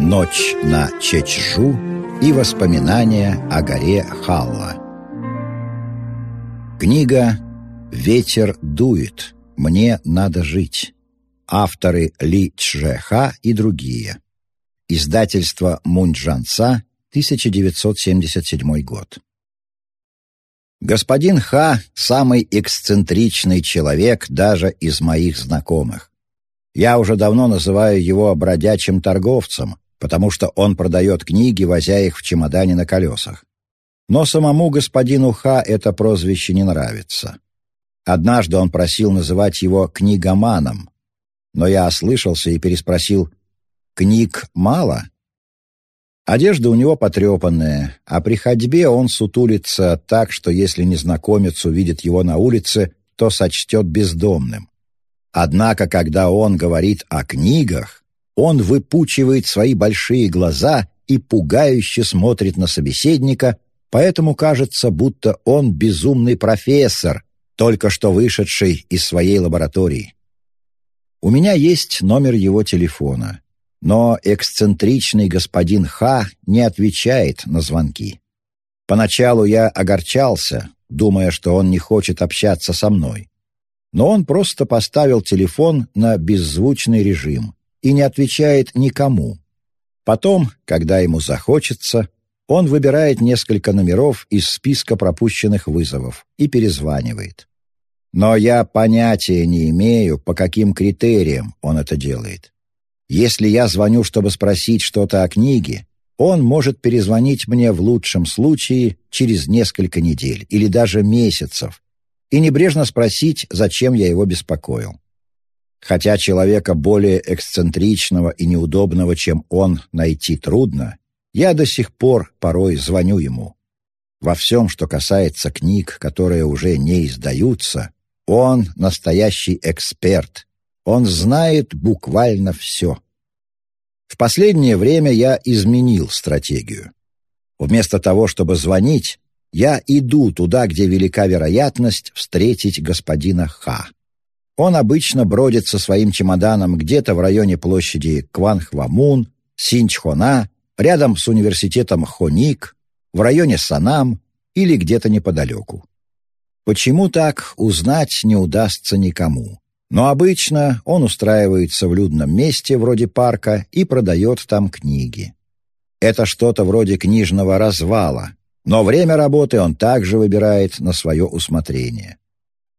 Ночь на Чечжу и воспоминания о горе Халла. Книга «Ветер дует. Мне надо жить». Авторы Ли Чжеха и другие. Издательство Мунджанца, 1977 год. Господин Ха — самый эксцентричный человек даже из моих знакомых. Я уже давно называю его бродячим торговцем, потому что он продает книги, возя их в чемодане на колесах. Но самому господину Ха это прозвище не нравится. Однажды он просил называть его книгоманом, но я ослышался и переспросил «Книг мало?» Одежда у него потрепанная, а при ходьбе он сутулится так, что если незнакомец увидит его на улице, то сочтет бездомным. Однако, когда он говорит о книгах, он выпучивает свои большие глаза и пугающе смотрит на собеседника, поэтому кажется, будто он безумный профессор, только что вышедший из своей лаборатории. У меня есть номер его телефона но эксцентричный господин Ха не отвечает на звонки. Поначалу я огорчался, думая, что он не хочет общаться со мной. Но он просто поставил телефон на беззвучный режим и не отвечает никому. Потом, когда ему захочется, он выбирает несколько номеров из списка пропущенных вызовов и перезванивает. Но я понятия не имею, по каким критериям он это делает. Если я звоню, чтобы спросить что-то о книге, он может перезвонить мне в лучшем случае через несколько недель или даже месяцев и небрежно спросить, зачем я его беспокоил. Хотя человека более эксцентричного и неудобного, чем он, найти трудно, я до сих пор порой звоню ему. Во всем, что касается книг, которые уже не издаются, он настоящий эксперт, он знает буквально все. В последнее время я изменил стратегию. Вместо того, чтобы звонить, я иду туда, где велика вероятность встретить господина Ха. Он обычно бродит со своим чемоданом где-то в районе площади Кванхвамун, Синчхона, рядом с университетом Хоник, в районе Санам или где-то неподалеку. Почему так, узнать не удастся никому. Но обычно он устраивается в людном месте, вроде парка, и продает там книги. Это что-то вроде книжного развала, но время работы он также выбирает на свое усмотрение.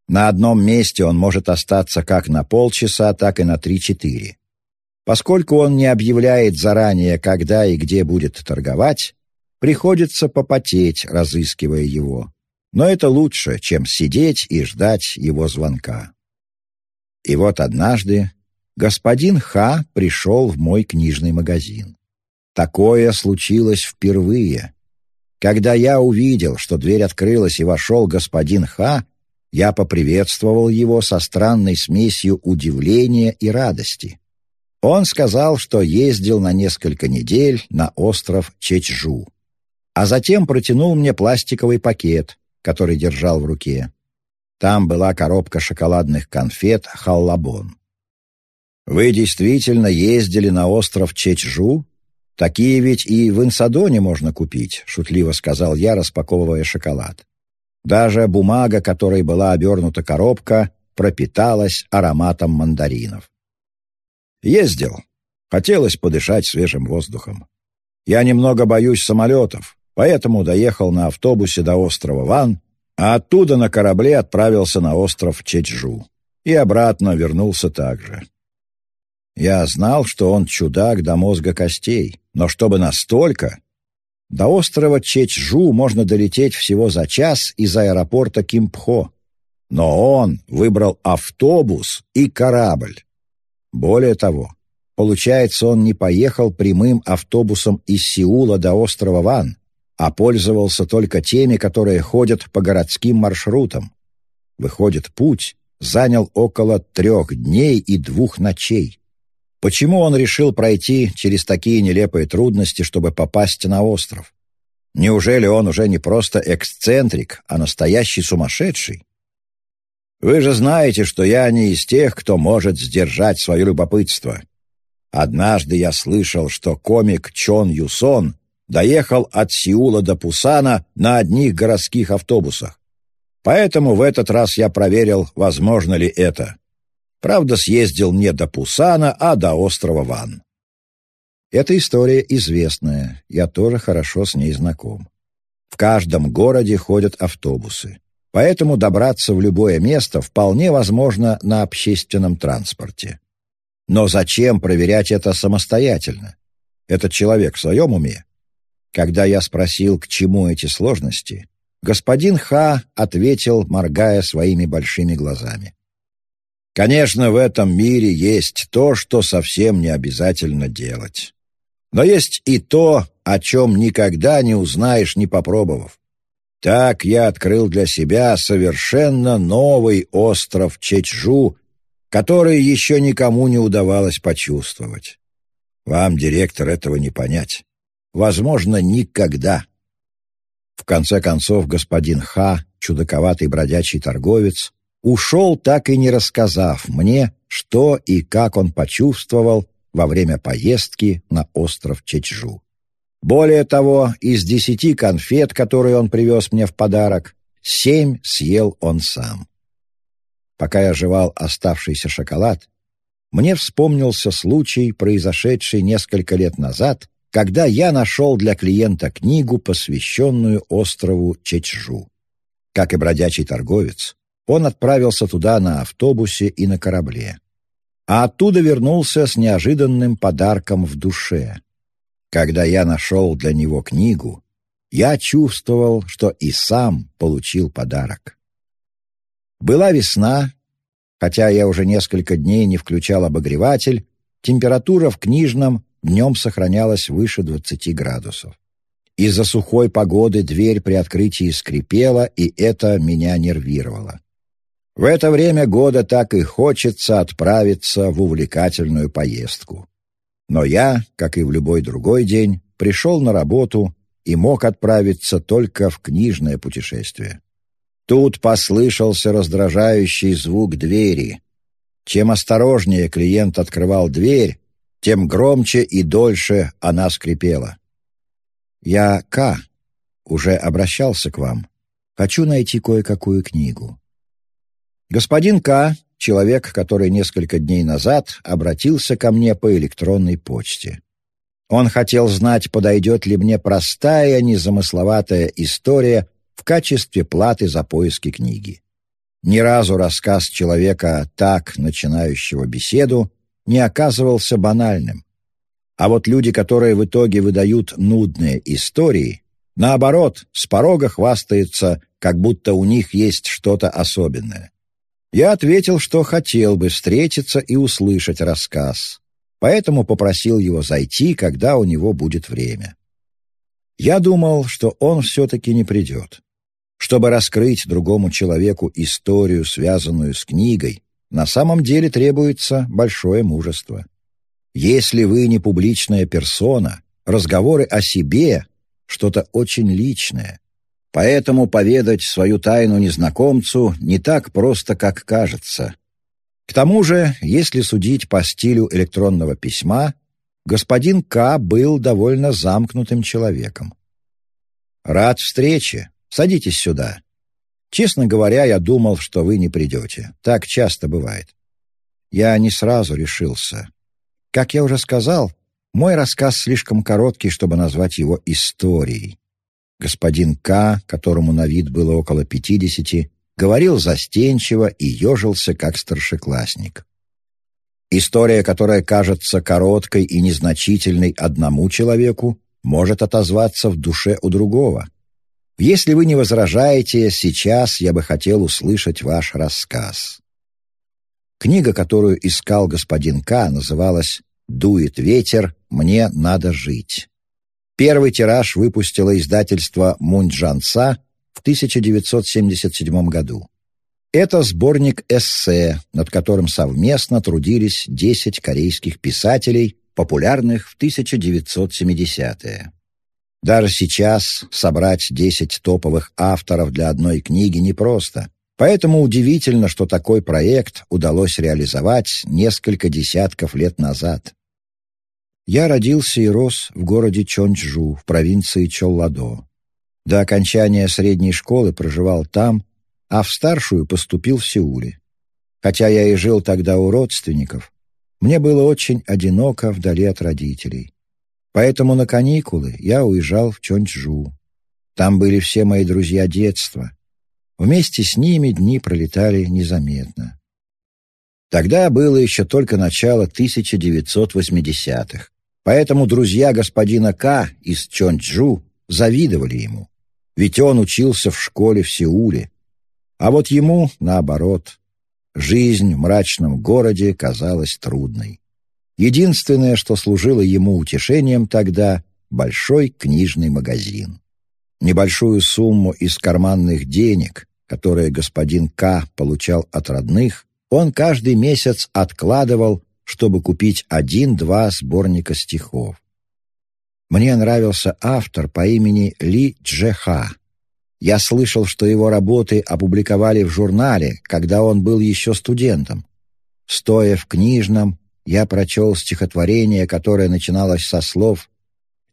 На одном месте он может остаться как на полчаса, так и на три-четыре. Поскольку он не объявляет заранее, когда и где будет торговать, приходится попотеть, разыскивая его. Но это лучше, чем сидеть и ждать его звонка. И вот однажды господин Ха пришел в мой книжный магазин. Такое случилось впервые. Когда я увидел, что дверь открылась и вошел господин Ха, я поприветствовал его со странной смесью удивления и радости. Он сказал, что ездил на несколько недель на остров Чечжу, а затем протянул мне пластиковый пакет, который держал в руке. Там была коробка шоколадных конфет «Халлабон». «Вы действительно ездили на остров Чечжу? Такие ведь и в Инсадоне можно купить», — шутливо сказал я, распаковывая шоколад. Даже бумага, которой была обернута коробка, пропиталась ароматом мандаринов. «Ездил. Хотелось подышать свежим воздухом. Я немного боюсь самолетов, поэтому доехал на автобусе до острова Ван а оттуда на корабле отправился на остров Чечжу и обратно вернулся также. Я знал, что он чудак до мозга костей, но чтобы настолько... До острова Чечжу можно долететь всего за час из аэропорта Кимпхо. Но он выбрал автобус и корабль. Более того, получается, он не поехал прямым автобусом из Сеула до острова Ван, а пользовался только теми, которые ходят по городским маршрутам. Выходит, путь занял около трех дней и двух ночей. Почему он решил пройти через такие нелепые трудности, чтобы попасть на остров? Неужели он уже не просто эксцентрик, а настоящий сумасшедший? Вы же знаете, что я не из тех, кто может сдержать свое любопытство. Однажды я слышал, что комик Чон Юсон доехал от Сеула до Пусана на одних городских автобусах. Поэтому в этот раз я проверил, возможно ли это. Правда, съездил не до Пусана, а до острова Ван. Эта история известная, я тоже хорошо с ней знаком. В каждом городе ходят автобусы, поэтому добраться в любое место вполне возможно на общественном транспорте. Но зачем проверять это самостоятельно? Этот человек в своем уме? Когда я спросил, к чему эти сложности, господин Ха ответил, моргая своими большими глазами. Конечно, в этом мире есть то, что совсем не обязательно делать. Но есть и то, о чем никогда не узнаешь, не попробовав. Так я открыл для себя совершенно новый остров Чечжу, который еще никому не удавалось почувствовать. Вам, директор, этого не понять. Возможно, никогда. В конце концов, господин Ха, чудаковатый бродячий торговец, ушел, так и не рассказав мне, что и как он почувствовал во время поездки на остров Чечжу. Более того, из десяти конфет, которые он привез мне в подарок, семь съел он сам. Пока я жевал оставшийся шоколад, мне вспомнился случай, произошедший несколько лет назад, когда я нашел для клиента книгу, посвященную острову Чечжу. Как и бродячий торговец, он отправился туда на автобусе и на корабле а оттуда вернулся с неожиданным подарком в душе. Когда я нашел для него книгу, я чувствовал, что и сам получил подарок. Была весна, хотя я уже несколько дней не включал обогреватель, температура в книжном днем сохранялась выше 20 градусов. Из-за сухой погоды дверь при открытии скрипела, и это меня нервировало. В это время года так и хочется отправиться в увлекательную поездку. Но я, как и в любой другой день, пришел на работу и мог отправиться только в книжное путешествие. Тут послышался раздражающий звук двери. Чем осторожнее клиент открывал дверь, тем громче и дольше она скрипела. «Я К. Уже обращался к вам. Хочу найти кое-какую книгу. Господин К., человек, который несколько дней назад обратился ко мне по электронной почте. Он хотел знать, подойдет ли мне простая, незамысловатая история в качестве платы за поиски книги. Ни разу рассказ человека, так начинающего беседу, не оказывался банальным. А вот люди, которые в итоге выдают нудные истории, наоборот, с порога хвастаются, как будто у них есть что-то особенное. Я ответил, что хотел бы встретиться и услышать рассказ, поэтому попросил его зайти, когда у него будет время. Я думал, что он все-таки не придет. Чтобы раскрыть другому человеку историю, связанную с книгой, на самом деле требуется большое мужество. Если вы не публичная персона, разговоры о себе — что-то очень личное, Поэтому поведать свою тайну незнакомцу не так просто, как кажется. К тому же, если судить по стилю электронного письма, господин К. был довольно замкнутым человеком. «Рад встрече. Садитесь сюда. Честно говоря, я думал, что вы не придете. Так часто бывает. Я не сразу решился. Как я уже сказал, мой рассказ слишком короткий, чтобы назвать его историей. Господин К., которому на вид было около пятидесяти, говорил застенчиво и ежился, как старшеклассник. История, которая кажется короткой и незначительной одному человеку, может отозваться в душе у другого. Если вы не возражаете, сейчас я бы хотел услышать ваш рассказ. Книга, которую искал господин К., называлась «Дует ветер, мне надо жить». Первый тираж выпустило издательство «Мунджанса» в 1977 году. Это сборник эссе, над которым совместно трудились 10 корейских писателей, популярных в 1970-е. Даже сейчас собрать 10 топовых авторов для одной книги непросто, поэтому удивительно, что такой проект удалось реализовать несколько десятков лет назад. Я родился и рос в городе Чончжу в провинции Чолладо. До окончания средней школы проживал там, а в старшую поступил в Сеуле. Хотя я и жил тогда у родственников, мне было очень одиноко вдали от родителей. Поэтому на каникулы я уезжал в Чончжу. Там были все мои друзья детства. Вместе с ними дни пролетали незаметно. Тогда было еще только начало 1980-х. Поэтому друзья господина К. из Чончжу завидовали ему. Ведь он учился в школе в Сеуле. А вот ему, наоборот, жизнь в мрачном городе казалась трудной. Единственное, что служило ему утешением тогда — большой книжный магазин. Небольшую сумму из карманных денег, которые господин К. получал от родных, он каждый месяц откладывал чтобы купить один-два сборника стихов. Мне нравился автор по имени Ли Джеха. Я слышал, что его работы опубликовали в журнале, когда он был еще студентом. Стоя в книжном, я прочел стихотворение, которое начиналось со слов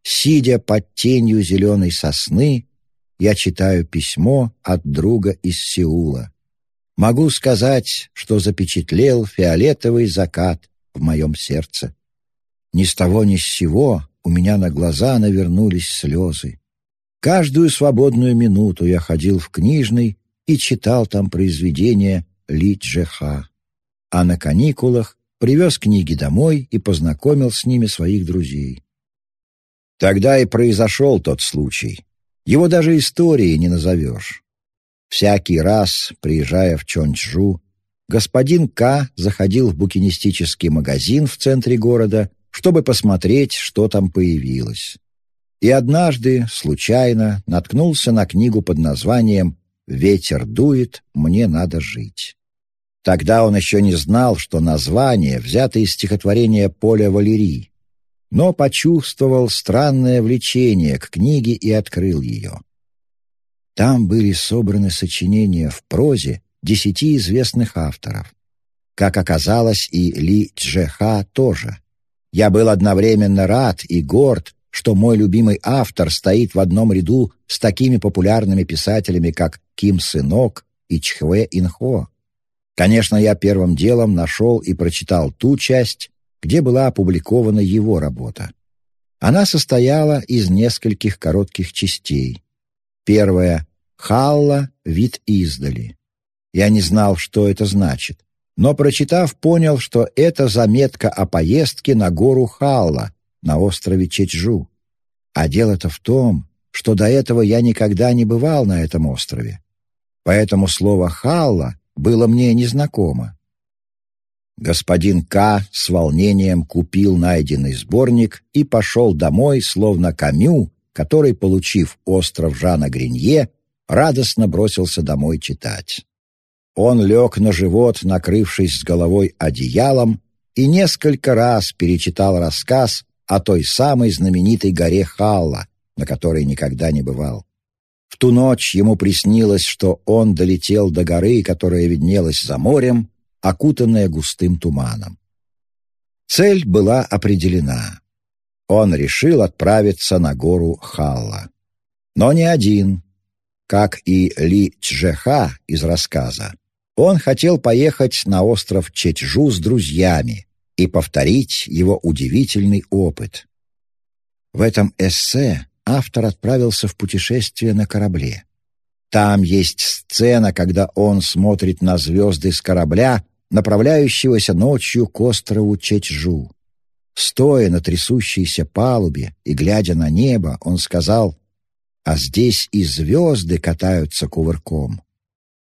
«Сидя под тенью зеленой сосны, я читаю письмо от друга из Сеула. Могу сказать, что запечатлел фиолетовый закат в моем сердце. Ни с того ни с сего у меня на глаза навернулись слезы. Каждую свободную минуту я ходил в книжный и читал там произведения Ли Джеха. А на каникулах привез книги домой и познакомил с ними своих друзей. Тогда и произошел тот случай. Его даже историей не назовешь. Всякий раз, приезжая в Чончжу, господин К. заходил в букинистический магазин в центре города, чтобы посмотреть, что там появилось. И однажды, случайно, наткнулся на книгу под названием «Ветер дует, мне надо жить». Тогда он еще не знал, что название взято из стихотворения Поля Валерии, но почувствовал странное влечение к книге и открыл ее. Там были собраны сочинения в прозе, десяти известных авторов. Как оказалось, и Ли Чжеха тоже. Я был одновременно рад и горд, что мой любимый автор стоит в одном ряду с такими популярными писателями, как Ким Сынок и Чхве Инхо. Конечно, я первым делом нашел и прочитал ту часть, где была опубликована его работа. Она состояла из нескольких коротких частей. Первая — «Халла. Вид издали». Я не знал, что это значит, но, прочитав, понял, что это заметка о поездке на гору Халла на острове Чеджу. А дело-то в том, что до этого я никогда не бывал на этом острове. Поэтому слово «Халла» было мне незнакомо. Господин К. с волнением купил найденный сборник и пошел домой, словно Камю, который, получив остров Жана Гринье, радостно бросился домой читать. Он лег на живот, накрывшись с головой одеялом, и несколько раз перечитал рассказ о той самой знаменитой горе Халла, на которой никогда не бывал. В ту ночь ему приснилось, что он долетел до горы, которая виднелась за морем, окутанная густым туманом. Цель была определена. Он решил отправиться на гору Халла. Но не один. Как и Ли Чжеха из рассказа, он хотел поехать на остров Чечжу с друзьями и повторить его удивительный опыт. В этом эссе автор отправился в путешествие на корабле. Там есть сцена, когда он смотрит на звезды с корабля, направляющегося ночью к острову Чечжу. Стоя на трясущейся палубе и глядя на небо, он сказал, «А здесь и звезды катаются кувырком».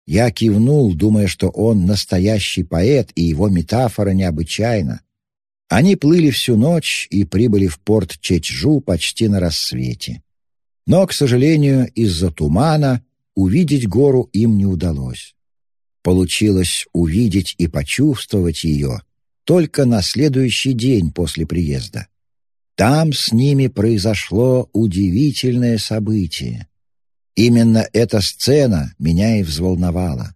Я кивнул, думая, что он настоящий поэт, и его метафора необычайна. Они плыли всю ночь и прибыли в порт Чечжу почти на рассвете. Но, к сожалению, из-за тумана увидеть гору им не удалось. Получилось увидеть и почувствовать ее только на следующий день после приезда. Там с ними произошло удивительное событие. Именно эта сцена меня и взволновала.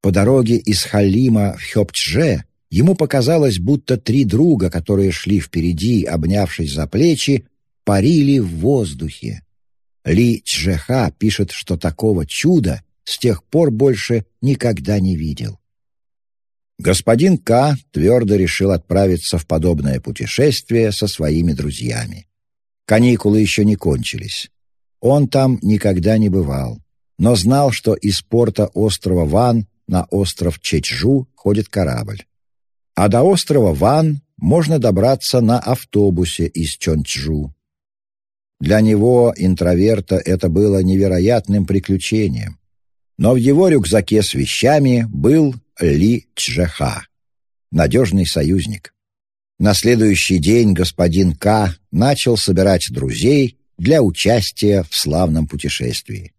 По дороге из Халима в Хёпчже ему показалось, будто три друга, которые шли впереди, обнявшись за плечи, парили в воздухе. Ли Чжеха пишет, что такого чуда с тех пор больше никогда не видел. Господин К. твердо решил отправиться в подобное путешествие со своими друзьями. Каникулы еще не кончились. Он там никогда не бывал, но знал, что из порта острова Ван на остров Чечжу ходит корабль. А до острова Ван можно добраться на автобусе из Чончжу. Для него, интроверта, это было невероятным приключением. Но в его рюкзаке с вещами был Ли Чжеха, надежный союзник. На следующий день господин К. начал собирать друзей для участия в славном путешествии.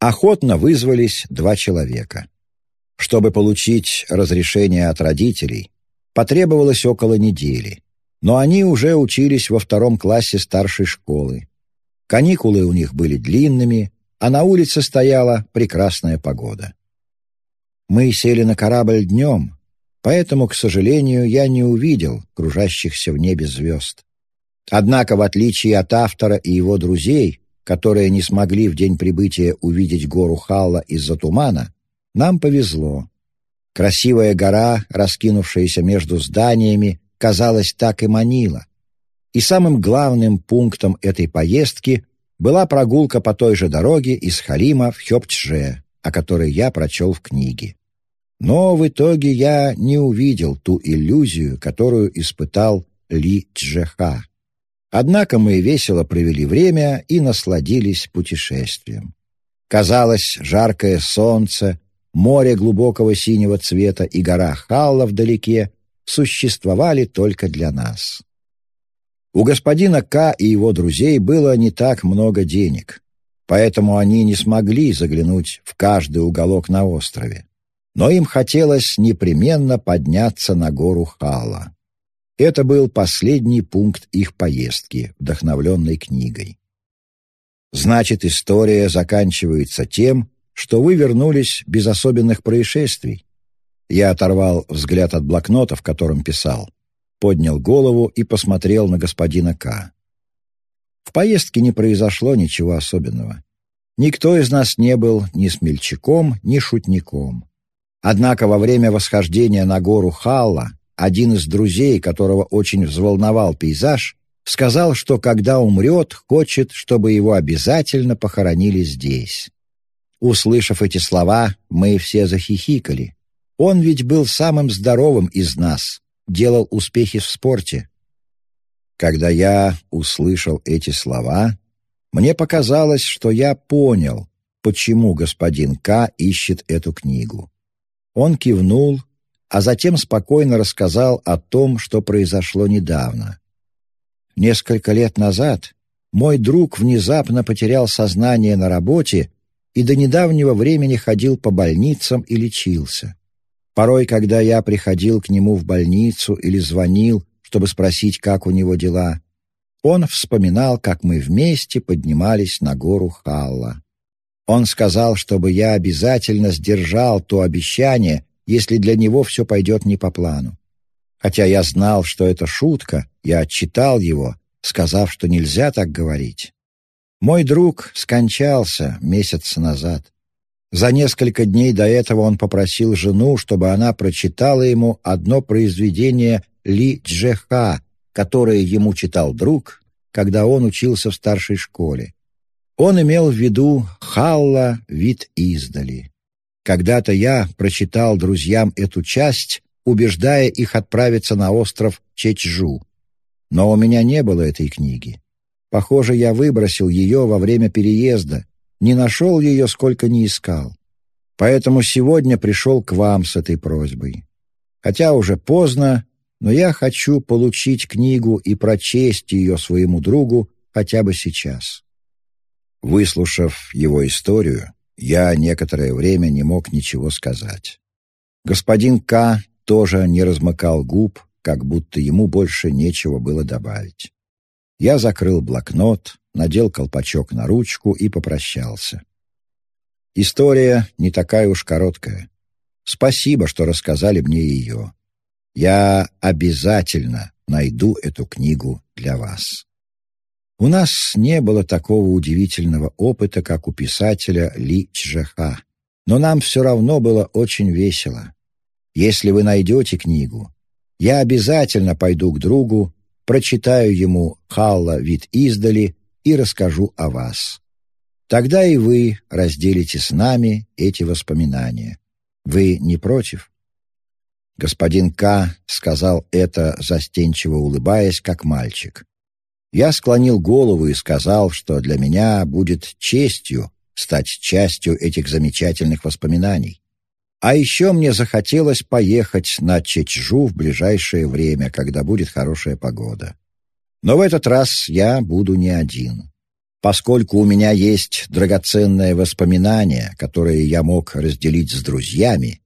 Охотно вызвались два человека. Чтобы получить разрешение от родителей, потребовалось около недели, но они уже учились во втором классе старшей школы. Каникулы у них были длинными, а на улице стояла прекрасная погода. Мы сели на корабль днем, поэтому, к сожалению, я не увидел кружащихся в небе звезд. Однако, в отличие от автора и его друзей, которые не смогли в день прибытия увидеть гору Халла из-за тумана, нам повезло. Красивая гора, раскинувшаяся между зданиями, казалось, так и манила и самым главным пунктом этой поездки была прогулка по той же дороге из Халима в Хёпчже, о которой я прочел в книге. Но в итоге я не увидел ту иллюзию, которую испытал Ли Чжеха. Однако мы весело провели время и насладились путешествием. Казалось, жаркое солнце, море глубокого синего цвета и гора Халла вдалеке существовали только для нас. У господина К. и его друзей было не так много денег, поэтому они не смогли заглянуть в каждый уголок на острове. Но им хотелось непременно подняться на гору Хала. Это был последний пункт их поездки, вдохновленной книгой. Значит, история заканчивается тем, что вы вернулись без особенных происшествий. Я оторвал взгляд от блокнота, в котором писал поднял голову и посмотрел на господина К. В поездке не произошло ничего особенного. Никто из нас не был ни смельчаком, ни шутником. Однако во время восхождения на гору Халла один из друзей, которого очень взволновал пейзаж, сказал, что когда умрет, хочет, чтобы его обязательно похоронили здесь. Услышав эти слова, мы все захихикали. Он ведь был самым здоровым из нас, делал успехи в спорте. Когда я услышал эти слова, мне показалось, что я понял, почему господин К. ищет эту книгу. Он кивнул, а затем спокойно рассказал о том, что произошло недавно. Несколько лет назад мой друг внезапно потерял сознание на работе и до недавнего времени ходил по больницам и лечился. Порой, когда я приходил к нему в больницу или звонил, чтобы спросить, как у него дела, он вспоминал, как мы вместе поднимались на гору Халла. Он сказал, чтобы я обязательно сдержал то обещание, если для него все пойдет не по плану. Хотя я знал, что это шутка, я отчитал его, сказав, что нельзя так говорить. Мой друг скончался месяц назад. За несколько дней до этого он попросил жену, чтобы она прочитала ему одно произведение Ли Джеха, которое ему читал друг, когда он учился в старшей школе. Он имел в виду «Халла. Вид издали». Когда-то я прочитал друзьям эту часть, убеждая их отправиться на остров Чечжу. Но у меня не было этой книги. Похоже, я выбросил ее во время переезда, не нашел ее, сколько не искал. Поэтому сегодня пришел к вам с этой просьбой. Хотя уже поздно, но я хочу получить книгу и прочесть ее своему другу хотя бы сейчас. Выслушав его историю, я некоторое время не мог ничего сказать. Господин К. тоже не размыкал губ, как будто ему больше нечего было добавить. Я закрыл блокнот, надел колпачок на ручку и попрощался. История не такая уж короткая. Спасибо, что рассказали мне ее. Я обязательно найду эту книгу для вас. У нас не было такого удивительного опыта, как у писателя Ли Чжаха, но нам все равно было очень весело. Если вы найдете книгу, я обязательно пойду к другу, прочитаю ему «Халла. Вид издали» и расскажу о вас. Тогда и вы разделите с нами эти воспоминания. Вы не против?» Господин К. сказал это, застенчиво улыбаясь, как мальчик. Я склонил голову и сказал, что для меня будет честью стать частью этих замечательных воспоминаний. А еще мне захотелось поехать на Чечжу в ближайшее время, когда будет хорошая погода. Но в этот раз я буду не один. Поскольку у меня есть драгоценное воспоминание, которое я мог разделить с друзьями,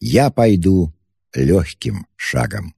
я пойду легким шагом.